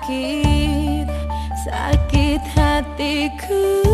Sakit, sakit hatiku